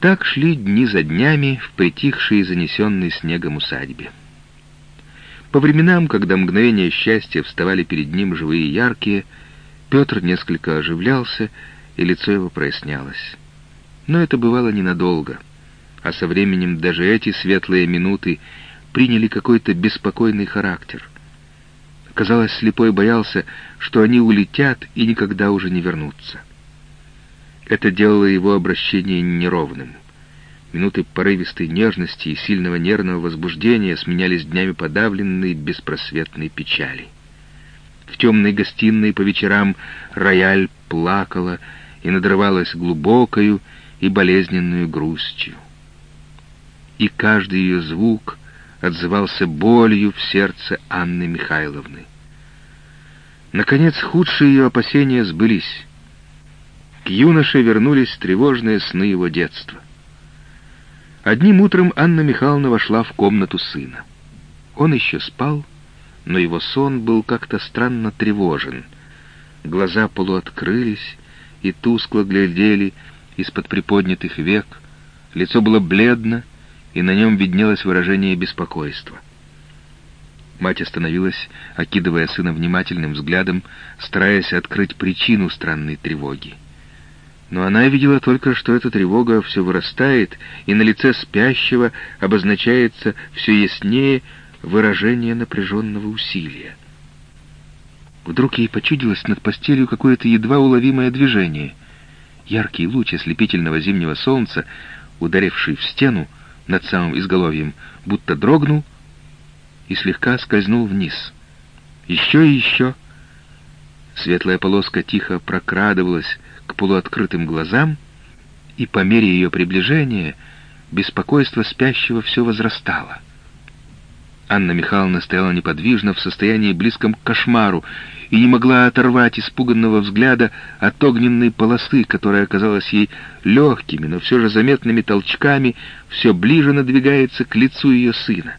Так шли дни за днями в притихшей и занесенной снегом усадьбе. По временам, когда мгновения счастья вставали перед ним живые и яркие, Петр несколько оживлялся, и лицо его прояснялось. Но это бывало ненадолго, а со временем даже эти светлые минуты приняли какой-то беспокойный характер. Казалось, слепой боялся, что они улетят и никогда уже не вернутся. Это делало его обращение неровным. Минуты порывистой нежности и сильного нервного возбуждения сменялись днями подавленной беспросветной печали. В темной гостиной по вечерам рояль плакала и надрывалась глубокою и болезненную грустью. И каждый ее звук отзывался болью в сердце Анны Михайловны. Наконец, худшие ее опасения сбылись. Юноше вернулись тревожные сны его детства. Одним утром Анна Михайловна вошла в комнату сына. Он еще спал, но его сон был как-то странно тревожен. Глаза полуоткрылись и тускло глядели из-под приподнятых век, лицо было бледно, и на нем виднелось выражение беспокойства. Мать остановилась, окидывая сына внимательным взглядом, стараясь открыть причину странной тревоги. Но она видела только, что эта тревога все вырастает, и на лице спящего обозначается все яснее выражение напряженного усилия. Вдруг ей почудилось над постелью какое-то едва уловимое движение. Яркий луч ослепительного зимнего солнца, ударивший в стену над самым изголовьем, будто дрогнул и слегка скользнул вниз. Еще и еще. Светлая полоска тихо прокрадывалась к полуоткрытым глазам, и по мере ее приближения беспокойство спящего все возрастало. Анна Михайловна стояла неподвижно в состоянии близком к кошмару и не могла оторвать испуганного взгляда от огненной полосы, которая казалась ей легкими, но все же заметными толчками, все ближе надвигается к лицу ее сына.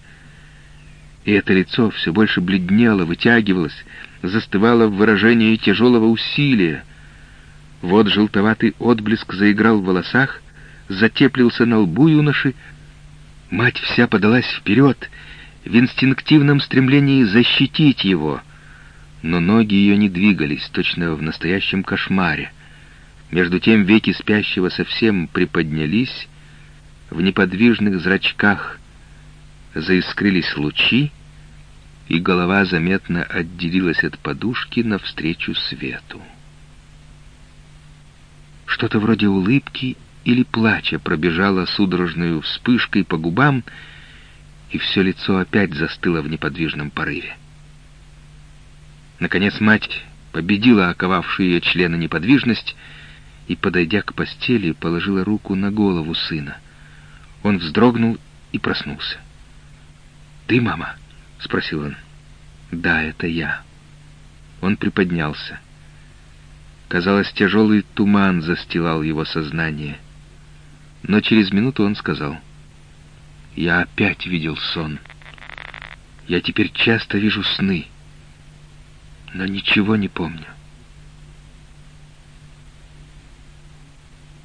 И это лицо все больше бледнело, вытягивалось, застывало в выражении тяжелого усилия. Вот желтоватый отблеск заиграл в волосах, затеплился на лбу юноши. Мать вся подалась вперед в инстинктивном стремлении защитить его, но ноги ее не двигались, точно в настоящем кошмаре. Между тем веки спящего совсем приподнялись, в неподвижных зрачках заискрились лучи, и голова заметно отделилась от подушки навстречу свету. Что-то вроде улыбки или плача пробежало судорожную вспышкой по губам, и все лицо опять застыло в неподвижном порыве. Наконец мать победила оковавшую ее члена неподвижность и, подойдя к постели, положила руку на голову сына. Он вздрогнул и проснулся. «Ты, мама?» — спросил он. «Да, это я». Он приподнялся. Казалось, тяжелый туман застилал его сознание. Но через минуту он сказал — я опять видел сон. Я теперь часто вижу сны, но ничего не помню.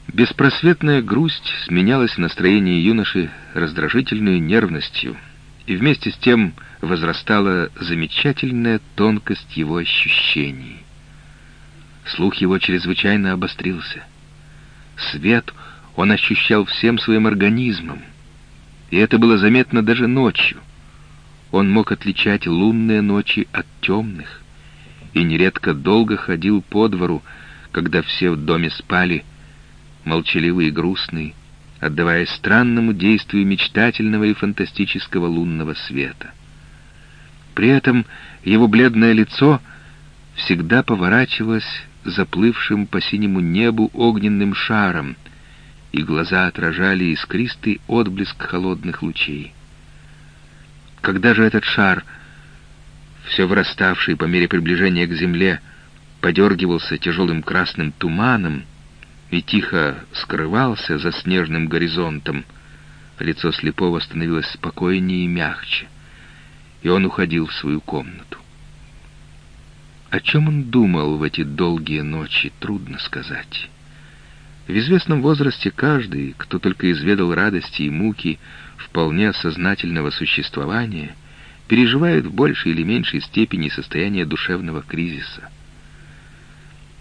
Беспросветная грусть сменялась в настроении юноши раздражительной нервностью, и вместе с тем возрастала замечательная тонкость его ощущений. Слух его чрезвычайно обострился. Свет он ощущал всем своим организмом — и это было заметно даже ночью. Он мог отличать лунные ночи от темных, и нередко долго ходил по двору, когда все в доме спали, молчаливый и грустный, отдавая странному действию мечтательного и фантастического лунного света. При этом его бледное лицо всегда поворачивалось заплывшим по синему небу огненным шаром — и глаза отражали искристый отблеск холодных лучей. Когда же этот шар, все выраставший по мере приближения к земле, подергивался тяжелым красным туманом и тихо скрывался за снежным горизонтом, лицо слепого становилось спокойнее и мягче, и он уходил в свою комнату. О чем он думал в эти долгие ночи, трудно сказать. В известном возрасте каждый, кто только изведал радости и муки вполне сознательного существования, переживает в большей или меньшей степени состояние душевного кризиса.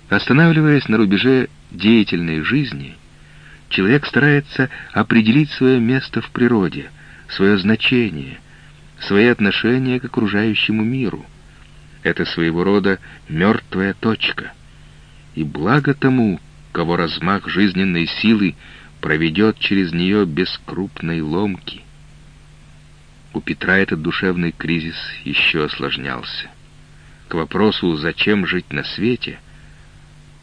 Останавливаясь на рубеже деятельной жизни, человек старается определить свое место в природе, свое значение, свои отношения к окружающему миру. Это своего рода мертвая точка. И благо тому, кого размах жизненной силы проведет через нее без крупной ломки. У Петра этот душевный кризис еще осложнялся. К вопросу «зачем жить на свете?»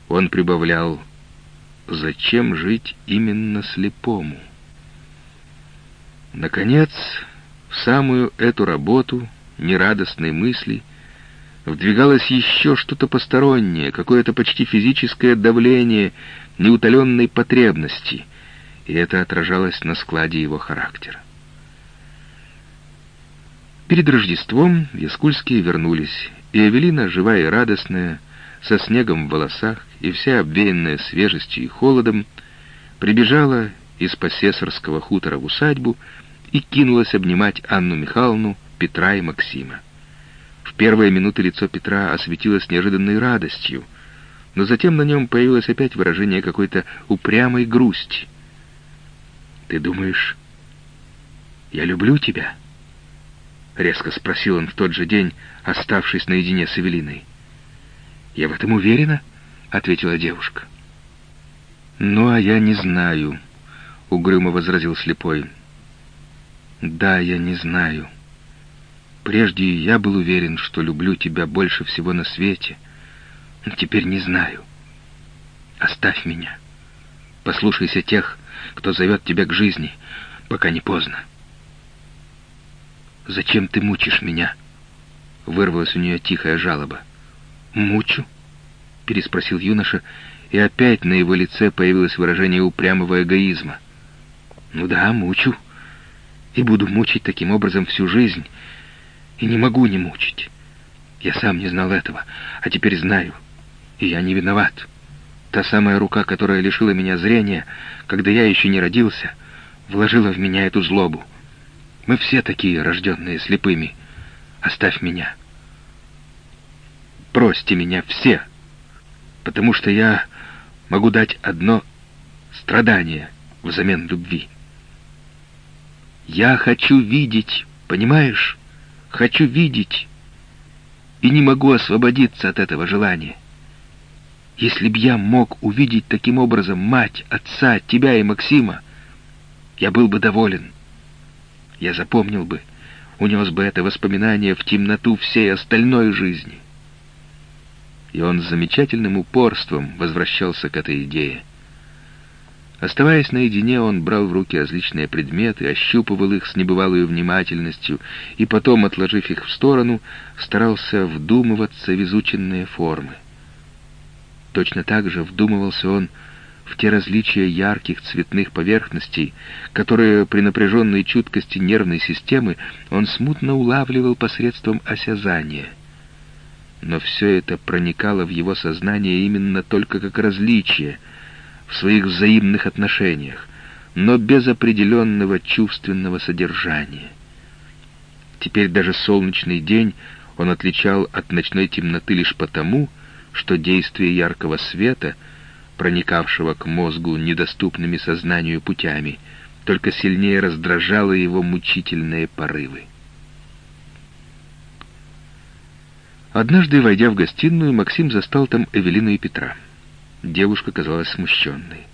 он прибавлял «зачем жить именно слепому?» Наконец, в самую эту работу нерадостной мысли вдвигалось еще что-то постороннее, какое-то почти физическое давление неутоленной потребности, и это отражалось на складе его характера. Перед Рождеством Яскульские вернулись, и Эвелина, живая и радостная, со снегом в волосах и вся обвеянная свежестью и холодом, прибежала из посесарского хутора в усадьбу и кинулась обнимать Анну Михайловну, Петра и Максима. В первые минуты лицо Петра осветилось неожиданной радостью, но затем на нем появилось опять выражение какой-то упрямой грусти. «Ты думаешь, я люблю тебя?» — резко спросил он в тот же день, оставшись наедине с Эвелиной. «Я в этом уверена», — ответила девушка. «Ну, а я не знаю», — угрюмо возразил слепой. «Да, я не знаю». Прежде я был уверен, что люблю тебя больше всего на свете, но теперь не знаю. Оставь меня. Послушайся тех, кто зовет тебя к жизни, пока не поздно. «Зачем ты мучишь меня?» — вырвалась у нее тихая жалоба. «Мучу?» — переспросил юноша, и опять на его лице появилось выражение упрямого эгоизма. «Ну да, мучу. И буду мучить таким образом всю жизнь, и не могу не мучить. Я сам не знал этого, а теперь знаю. И я не виноват. Та самая рука, которая лишила меня зрения, когда я еще не родился, вложила в меня эту злобу. Мы все такие, рожденные слепыми. Оставь меня. Прости меня все, потому что я могу дать одно страдание взамен любви. Я хочу видеть, понимаешь? Хочу видеть, и не могу освободиться от этого желания. Если б я мог увидеть таким образом мать, отца, тебя и Максима, я был бы доволен. Я запомнил бы, унес бы это воспоминание в темноту всей остальной жизни. И он с замечательным упорством возвращался к этой идее. Оставаясь наедине, он брал в руки различные предметы, ощупывал их с небывалой внимательностью и потом, отложив их в сторону, старался вдумываться в изученные формы. Точно так же вдумывался он в те различия ярких цветных поверхностей, которые при напряженной чуткости нервной системы он смутно улавливал посредством осязания. Но все это проникало в его сознание именно только как различие — в своих взаимных отношениях, но без определенного чувственного содержания. Теперь даже солнечный день он отличал от ночной темноты лишь потому, что действие яркого света, проникавшего к мозгу недоступными сознанию путями, только сильнее раздражало его мучительные порывы. Однажды, войдя в гостиную, Максим застал там Эвелину и Петра. Девушка казалась смущенной.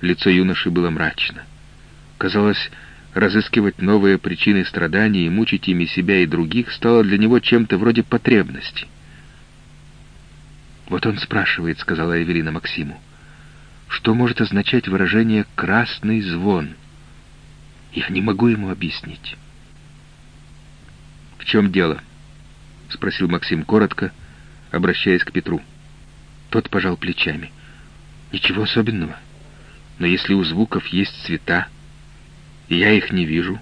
Лицо юноши было мрачно. Казалось, разыскивать новые причины страданий и мучить ими себя и других стало для него чем-то вроде потребности. «Вот он спрашивает», — сказала Эвелина Максиму, «что может означать выражение «красный звон»?» Я не могу ему объяснить. «В чем дело?» — спросил Максим коротко, обращаясь к Петру. Тот пожал плечами. Ничего особенного. Но если у звуков есть цвета, и я их не вижу,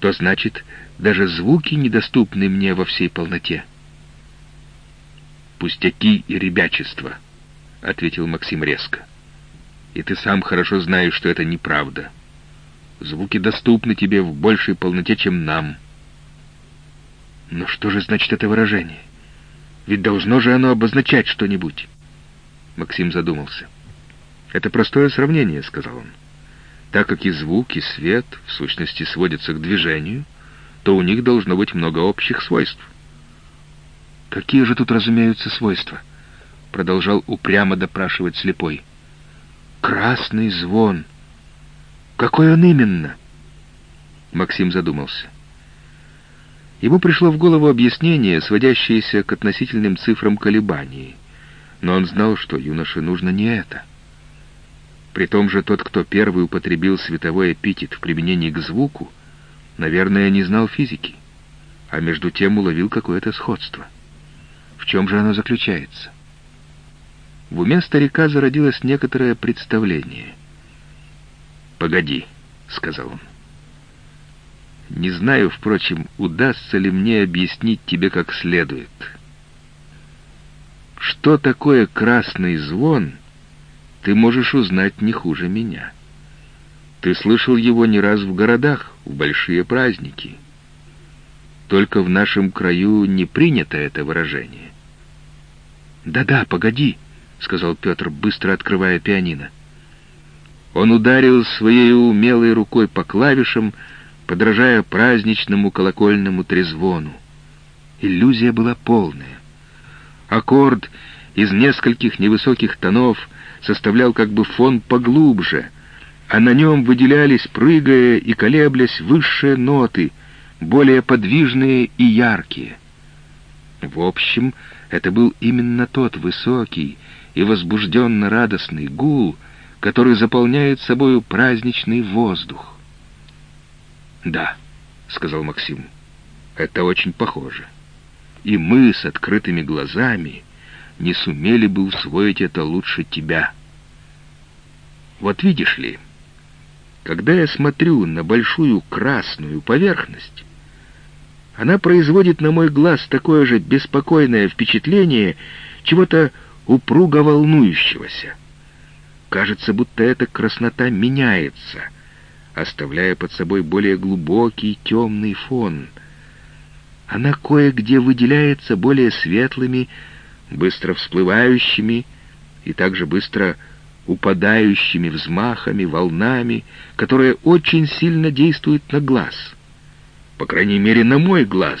то значит, даже звуки недоступны мне во всей полноте. «Пустяки и ребячество», — ответил Максим резко. И ты сам хорошо знаешь, что это неправда. Звуки доступны тебе в большей полноте, чем нам. Но что же значит это выражение? Ведь должно же оно обозначать что-нибудь. Максим задумался. «Это простое сравнение», — сказал он. «Так как и звук, и свет, в сущности, сводятся к движению, то у них должно быть много общих свойств». «Какие же тут разумеются свойства?» — продолжал упрямо допрашивать слепой. «Красный звон. Какой он именно?» Максим задумался. Ему пришло в голову объяснение, сводящееся к относительным цифрам колебаний. Но он знал, что юноше нужно не это. При том же тот, кто первый употребил световой эпитет в применении к звуку, наверное, не знал физики, а между тем уловил какое-то сходство. В чем же оно заключается? В уме старика зародилось некоторое представление. «Погоди», — сказал он. Не знаю, впрочем, удастся ли мне объяснить тебе как следует. Что такое красный звон, ты можешь узнать не хуже меня. Ты слышал его не раз в городах, в большие праздники. Только в нашем краю не принято это выражение. «Да-да, погоди», — сказал Петр, быстро открывая пианино. Он ударил своей умелой рукой по клавишам, подражая праздничному колокольному трезвону. Иллюзия была полная. Аккорд из нескольких невысоких тонов составлял как бы фон поглубже, а на нем выделялись, прыгая и колеблясь, высшие ноты, более подвижные и яркие. В общем, это был именно тот высокий и возбужденно радостный гул, который заполняет собою праздничный воздух. «Да», — сказал Максим, — «это очень похоже. И мы с открытыми глазами не сумели бы усвоить это лучше тебя. Вот видишь ли, когда я смотрю на большую красную поверхность, она производит на мой глаз такое же беспокойное впечатление чего-то упруго волнующегося. Кажется, будто эта краснота меняется — оставляя под собой более глубокий темный фон. Она кое-где выделяется более светлыми, быстро всплывающими и также быстро упадающими взмахами, волнами, которые очень сильно действуют на глаз. По крайней мере, на мой глаз.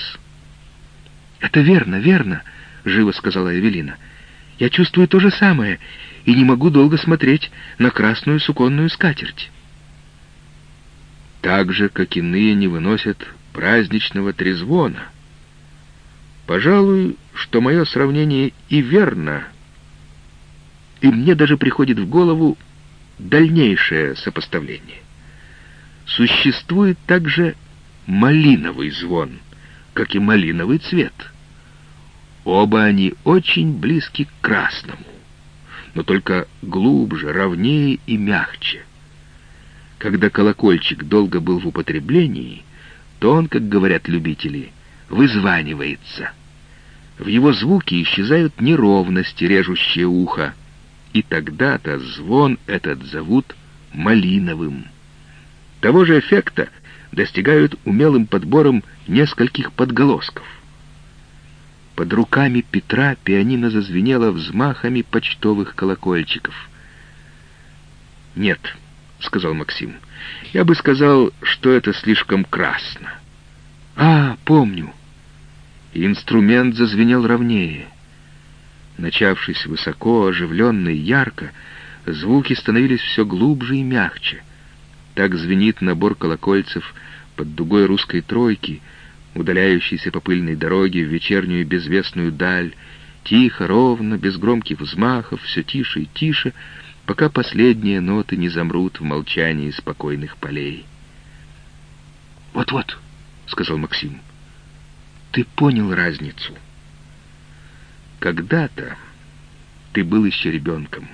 «Это верно, верно», — живо сказала Эвелина. «Я чувствую то же самое и не могу долго смотреть на красную суконную скатерть» так же, как иные не выносят праздничного трезвона. Пожалуй, что мое сравнение и верно, и мне даже приходит в голову дальнейшее сопоставление. Существует также малиновый звон, как и малиновый цвет. Оба они очень близки к красному, но только глубже, ровнее и мягче. Когда колокольчик долго был в употреблении, то он, как говорят любители, вызванивается. В его звуке исчезают неровности, режущие ухо, и тогда-то звон этот зовут малиновым. Того же эффекта достигают умелым подбором нескольких подголосков. Под руками Петра пианино зазвенело взмахами почтовых колокольчиков. Нет, — сказал Максим. «Я бы сказал, что это слишком красно». «А, помню». Инструмент зазвенел ровнее. Начавшись высоко, оживленно и ярко, звуки становились все глубже и мягче. Так звенит набор колокольцев под дугой русской тройки, удаляющейся по пыльной дороге в вечернюю безвестную даль, тихо, ровно, без громких взмахов, все тише и тише — пока последние ноты не замрут в молчании спокойных полей. «Вот-вот», — сказал Максим, — «ты понял разницу. Когда-то ты был еще ребенком.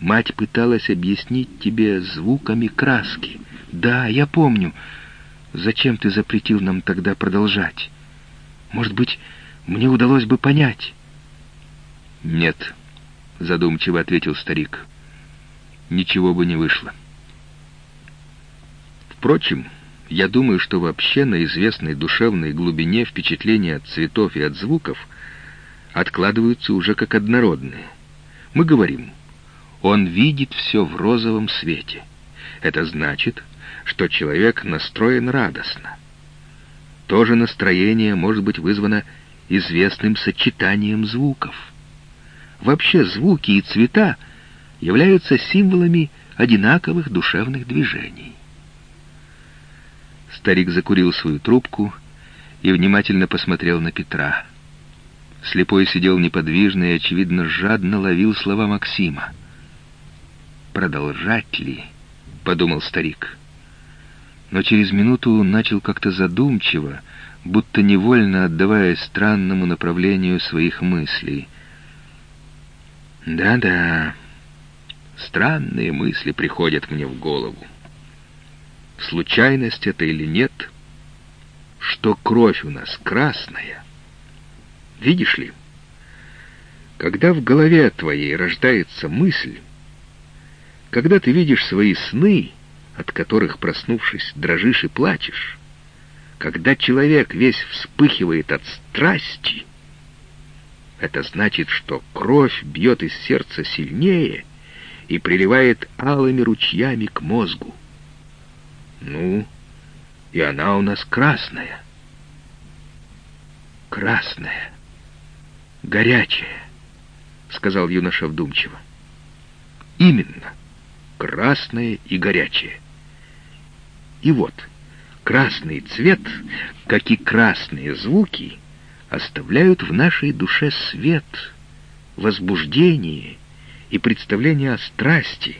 Мать пыталась объяснить тебе звуками краски. Да, я помню. Зачем ты запретил нам тогда продолжать? Может быть, мне удалось бы понять?» «Нет», — задумчиво ответил старик. ничего бы не вышло. Впрочем, я думаю, что вообще на известной душевной глубине впечатления от цветов и от звуков откладываются уже как однородные. Мы говорим, он видит все в розовом свете. Это значит, что человек настроен радостно. То же настроение может быть вызвано известным сочетанием звуков. Вообще звуки и цвета являются символами одинаковых душевных движений. Старик закурил свою трубку и внимательно посмотрел на Петра. Слепой сидел неподвижно и, очевидно, жадно ловил слова Максима. «Продолжать ли?» — подумал старик. Но через минуту начал как-то задумчиво, будто невольно отдаваясь странному направлению своих мыслей. «Да-да, странные мысли приходят мне в голову случайность это или нет, что кровь у нас красная. Видишь ли, когда в голове твоей рождается мысль, когда ты видишь свои сны, от которых, проснувшись, дрожишь и плачешь, когда человек весь вспыхивает от страсти, это значит, что кровь бьет из сердца сильнее и приливает алыми ручьями к мозгу. Ну, и она у нас красная. Красная. Горячая, сказал юноша вдумчиво. Именно. Красная и горячая. И вот, красный цвет, как и красные звуки, оставляют в нашей душе свет, возбуждение и представление о страсти,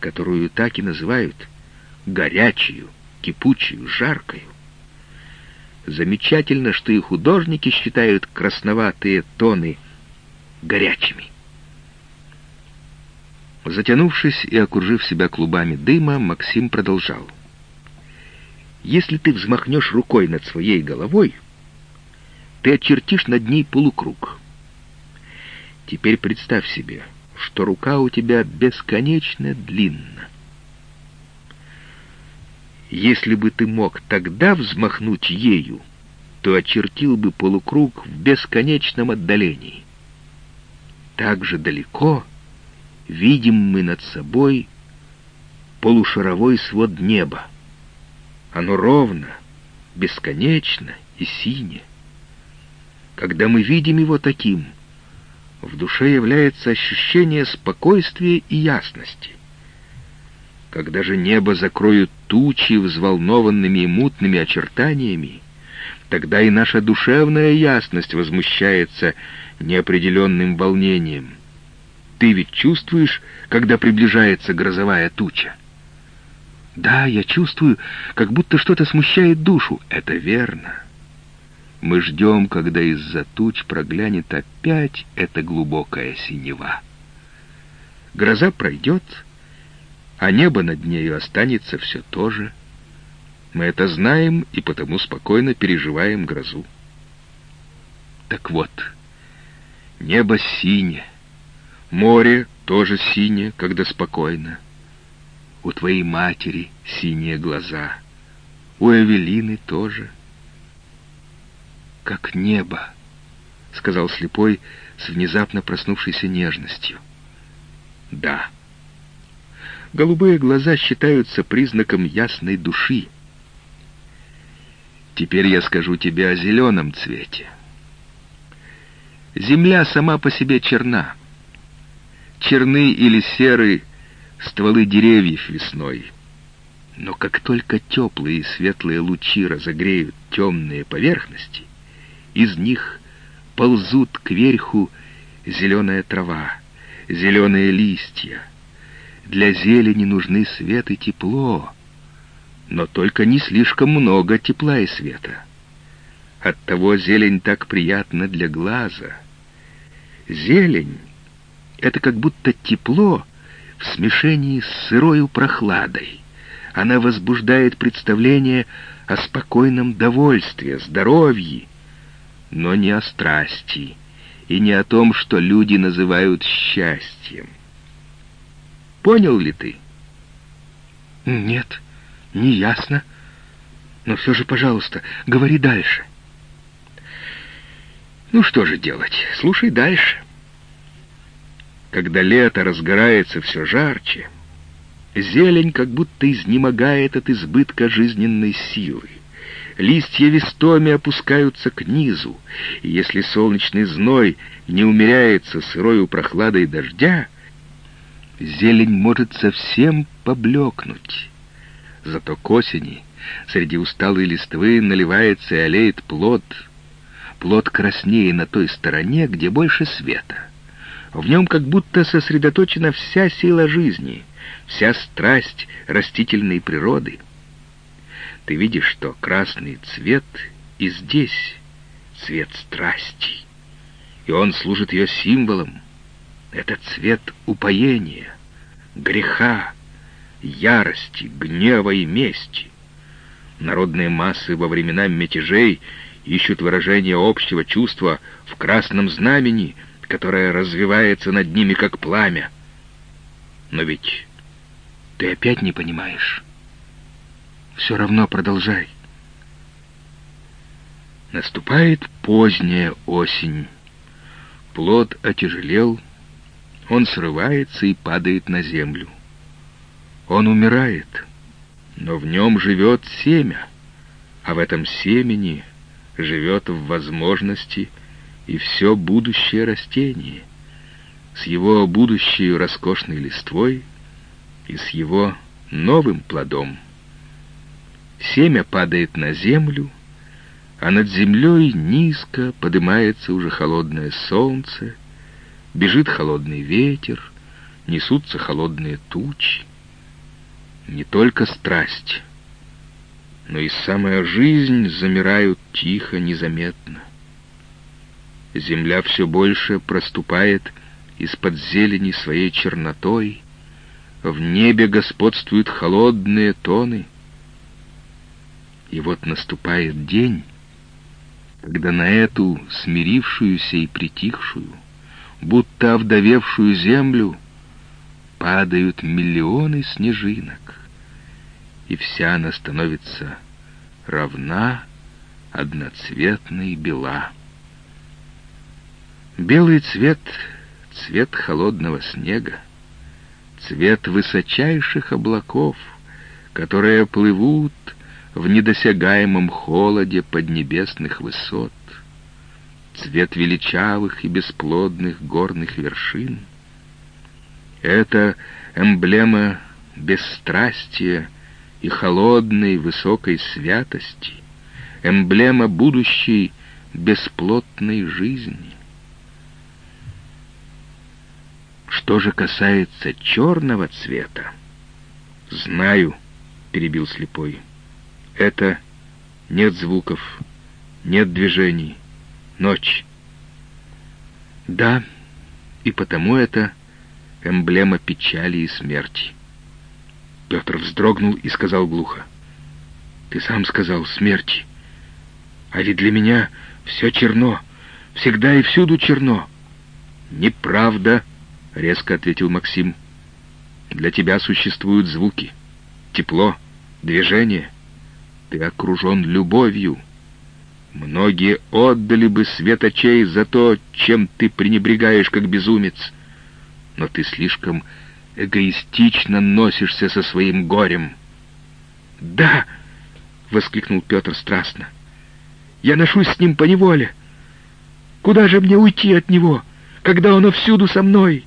которую так и называют горячую, кипучую, жаркую. Замечательно, что и художники считают красноватые тоны горячими. Затянувшись и окружив себя клубами дыма, Максим продолжал. «Если ты взмахнешь рукой над своей головой, ты очертишь над ней полукруг. Теперь представь себе, что рука у тебя бесконечно длинна. Если бы ты мог тогда взмахнуть ею, то очертил бы полукруг в бесконечном отдалении. Так же далеко видим мы над собой полушаровой свод неба. Оно ровно, бесконечно и синее. Когда мы видим его таким, в душе является ощущение спокойствия и ясности. Когда же небо закроют тучи взволнованными и мутными очертаниями, тогда и наша душевная ясность возмущается неопределенным волнением. Ты ведь чувствуешь, когда приближается грозовая туча? Да, я чувствую, как будто что-то смущает душу. Это верно. Мы ждем, когда из-за туч проглянет опять эта глубокая синева. Гроза пройдет, а небо над нею останется все то же. Мы это знаем и потому спокойно переживаем грозу. Так вот, небо синее, море тоже синее, когда спокойно. У твоей матери синие глаза, у Эвелины тоже. Как небо, — сказал слепой с внезапно проснувшейся нежностью. Да. — Голубые глаза считаются признаком ясной души. Теперь я скажу тебе о зеленом цвете. Земля сама по себе черна. Черны или серы стволы деревьев весной. Но как только теплые и светлые лучи разогреют темные поверхности, из них ползут кверху зеленая трава, зеленые листья, для зелени нужны свет и тепло, но только не слишком много тепла и света. Оттого зелень так приятна для глаза. Зелень — это как будто тепло в смешении с сырою прохладой. Она возбуждает представление о спокойном довольстве, здоровье, но не о страсти и не о том, что люди называют счастьем. Понял ли ты? Нет, не ясно. Но все же, пожалуйста, говори дальше. Ну что же делать? Слушай дальше. Когда лето разгорается все жарче, зелень как будто изнемогает от избытка жизненной силы. Листья вестоми опускаются к низу, и если солнечный зной не умеряется сырою прохладой дождя, зелень может совсем поблекнуть. Зато к осени среди усталой листвы наливается и олеет плод. Плод краснее на той стороне, где больше света. В нем как будто сосредоточена вся сила жизни, вся страсть растительной природы. Ты видишь, что красный цвет и здесь цвет страсти, и он служит ее символом. Это цвет упоения, греха, ярости, гнева и мести. Народные массы во времена мятежей ищут выражение общего чувства в красном знамени, которое развивается над ними как пламя. Но ведь ты опять не понимаешь. Все равно продолжай. Наступает поздняя осень. Плод отяжелел, он срывается и падает на землю. Он умирает, но в нем живет семя, а в этом семени живет в возможности и все будущее растение, с его будущей роскошной листвой и с его новым плодом. Семя падает на землю, а над землей низко поднимается уже холодное солнце, бежит холодный ветер, несутся холодные тучи. Не только страсть, но и самая жизнь замирают тихо, незаметно. Земля все больше проступает из-под зелени своей чернотой, в небе господствуют холодные тоны. И вот наступает день, когда на эту смирившуюся и притихшую, будто овдовевшую землю, падают миллионы снежинок, и вся она становится равна, одноцветна и бела. Белый цвет — цвет холодного снега, цвет высочайших облаков, которые плывут в недосягаемом холоде поднебесных высот, цвет величавых и бесплодных горных вершин. Это эмблема бесстрастия и холодной высокой святости, эмблема будущей бесплотной жизни. Что же касается черного цвета, знаю, перебил слепой, это нет звуков, нет движений, ночь. Да, и потому это эмблема печали и смерти. Петр вздрогнул и сказал глухо. «Ты сам сказал смерти. А ведь для меня все черно, всегда и всюду черно». «Неправда», — резко ответил Максим. «Для тебя существуют звуки, тепло, движение. Ты окружен любовью. Многие отдали бы свет очей за то, чем ты пренебрегаешь, как безумец. Но ты слишком эгоистично носишься со своим горем». «Да!» — воскликнул Петр страстно. «Я ношусь с ним по неволе. Куда же мне уйти от него, когда оно всюду со мной?»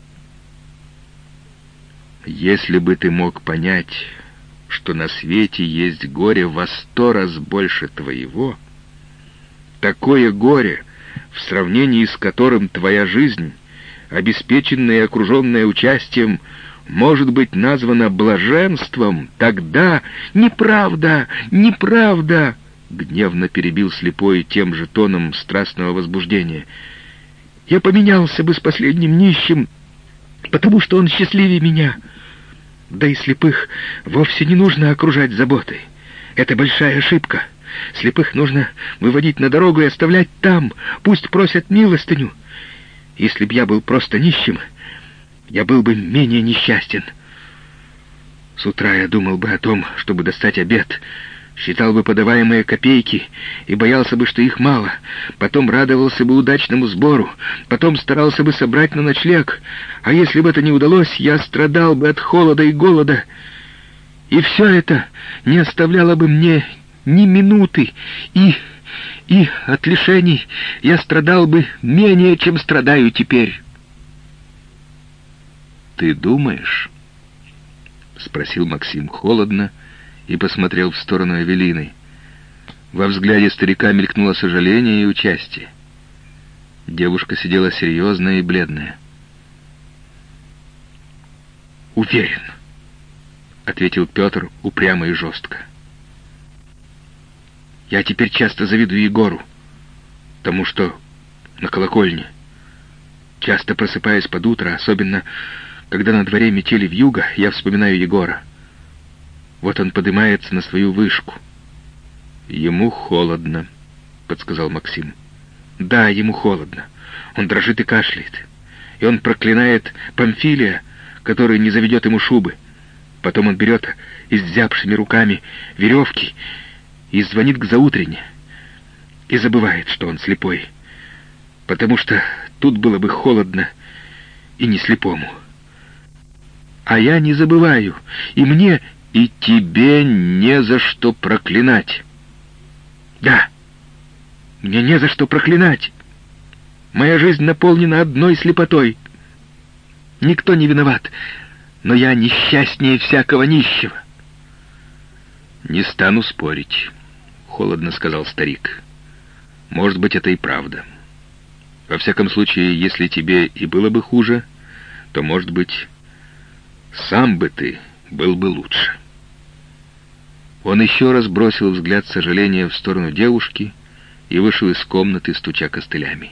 Если бы ты мог понять, что на свете есть горе во сто раз больше твоего, такое горе, в сравнении с которым твоя жизнь, обеспеченная и окруженная участием, может быть названа блаженством, тогда неправда, неправда, гневно перебил слепой тем же тоном страстного возбуждения. Я поменялся бы с последним нищим, потому что он счастливее меня. Да и слепых вовсе не нужно окружать заботой. Это большая ошибка. Слепых нужно выводить на дорогу и оставлять там. Пусть просят милостыню. Если б я был просто нищим, я был бы менее несчастен. С утра я думал бы о том, чтобы достать обед, считал бы подаваемые копейки и боялся бы, что их мало. Потом радовался бы удачному сбору, потом старался бы собрать на ночлег. А если бы это не удалось, я страдал бы от холода и голода. И все это не оставляло бы мне ни минуты, и... и от лишений я страдал бы менее, чем страдаю теперь. «Ты думаешь?» — спросил Максим холодно и посмотрел в сторону Эвелины. Во взгляде старика мелькнуло сожаление и участие. Девушка сидела серьезная и бледная. «Уверен», — ответил Петр упрямо и жестко. «Я теперь часто завидую Егору, тому, что на колокольне. Часто просыпаясь под утро, особенно когда на дворе метели вьюга, я вспоминаю Егора. Вот он поднимается на свою вышку. Ему холодно, подсказал Максим. Да, ему холодно. Он дрожит и кашляет. И он проклинает Памфилия, который не заведет ему шубы. Потом он берет изябшими руками веревки и звонит к заутрене. И забывает, что он слепой. Потому что тут было бы холодно и не слепому. А я не забываю, и мне, и тебе не за что проклинать. Да, мне не за что проклинать. Моя жизнь наполнена одной слепотой. Никто не виноват, но я несчастнее всякого нищего. «Не стану спорить», — холодно сказал старик. «Может быть, это и правда. Во всяком случае, если тебе и было бы хуже, то, может быть, сам бы ты был бы лучше. Он еще раз бросил взгляд сожаления в сторону девушки и вышел из комнаты, стуча костылями.